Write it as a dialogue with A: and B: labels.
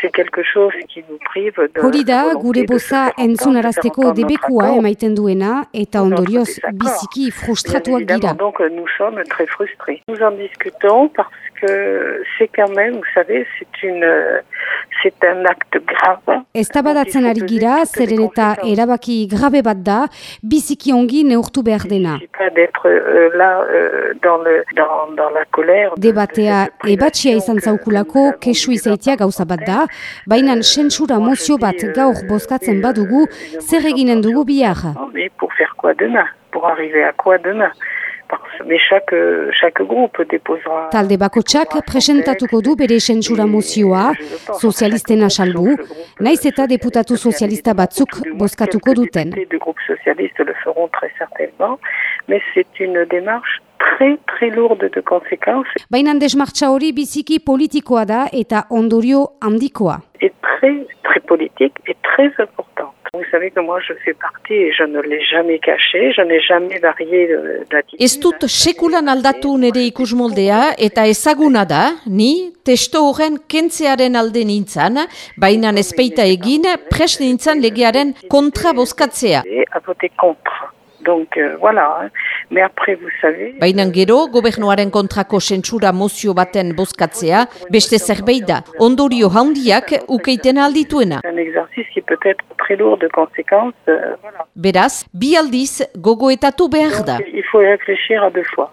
A: c'est quelque chose qui nous prive de
B: Hori da, gure boza entzunarazteko debekua emaiten duena, eta ondorioz biziki frustratuak gira.
A: donc nous sommes très frustrés. Nous en discutons parce que c'est quand même, vous savez, c'est une, euh, c'est un acte grave.
B: Eztabadatzen ari gira, zeren eta erabaki grabe bat da, biziki ongi neurtu behar dena.
A: euh, euh,
B: Debatea ebatxia izan zaukulako, kesu izaitia gauza bat da, baina sentsura
A: moi, je
B: mozio bat
A: euh,
B: gaur bozkatzen badugu,
A: euh,
B: zer eginen dugu bihar.
A: Pour faire quoi demain Pour arriver à quoi demain Mais chaque, chaque groupe déposera...
B: Talde bakotsak presentatuko du bere sentsura mozioa, sozialistena salbu, naiz eta deputatu sozialista batzuk bozkatuko duten.
A: Les groupes socialistes le feront très certainement, mais c'est une démarche très très lourde de conséquences
B: Baina desmartza hori biziki politikoa da eta ondorio handikoa.
A: et très très politique et très importante. Que moi je fais partie et je ne l'ai jamais caché, je n'ai jamais varié euh, d'attitude.
C: Ez dut sekulan aldatu nire ikusmoldea eta ezaguna da, ni testo horren kentzearen alde nintzan, baina ezpeita egin pres nintzan legearen kontra bozkatzea.
A: Donc euh, voilà. Mais après, vous savez.
C: Baina gero, gobernuaren kontrako sentsura mozio baten bozkatzea, beste zerbait da, ondorio handiak ukeiten aldituena.
A: Un exercice être très lourd de conséquences. euh, voilà.
C: Beraz, bi aldiz gogoetatu behar da.
A: Donc, il faut réfléchir à deux fois.